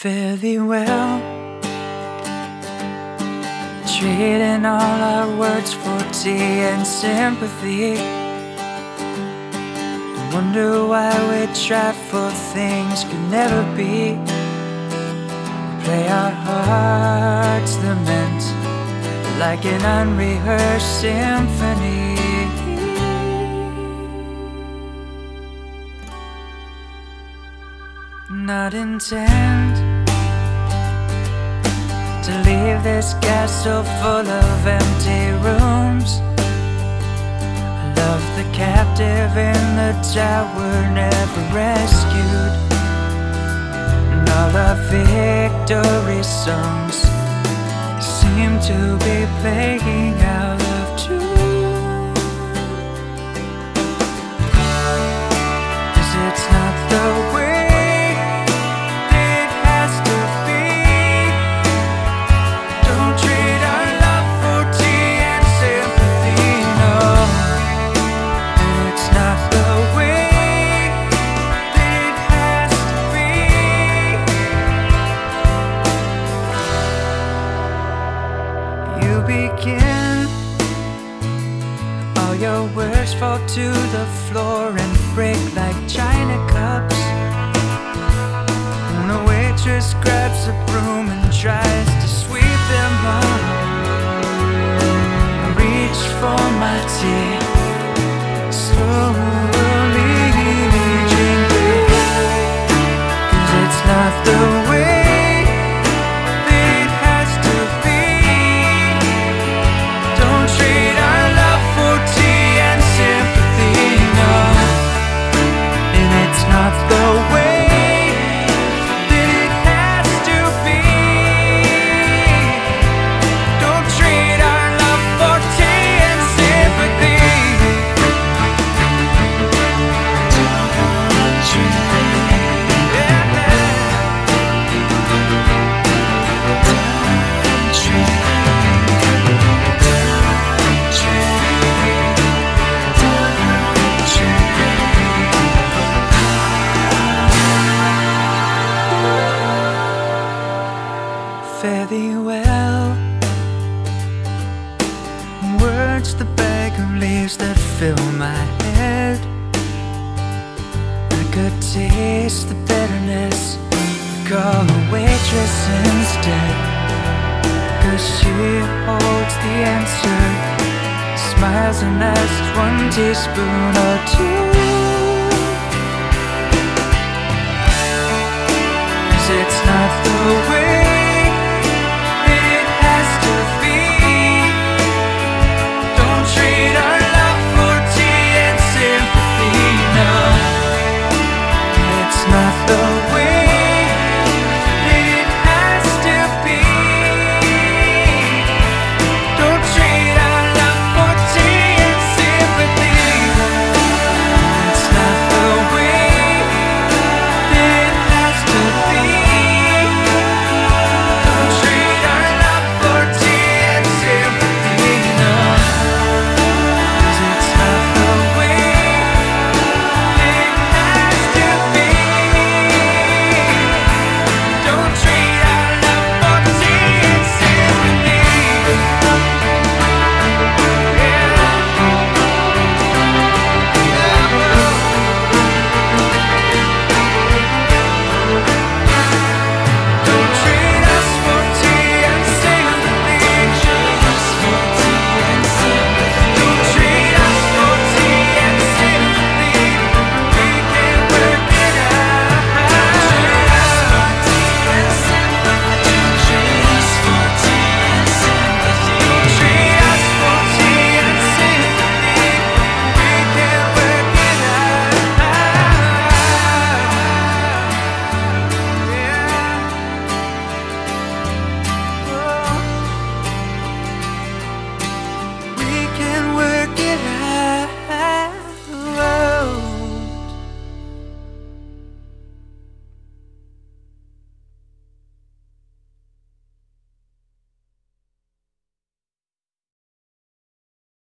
Fare thee well. Trading all our words for tea and sympathy. Wonder why we try for things could never be. Play our hearts lament like an unrehearsed symphony. Not intend to leave this castle full of empty rooms. I love the captive in the tower, never rescued. And all our victory songs seem to be playing out your words fall to the floor and break like china cups. And the waitress grabs a broom Words the bag of leaves that fill my head. I could taste the bitterness. Call a waitress instead. Cause she holds the answer. Smiles and asks one teaspoon or two.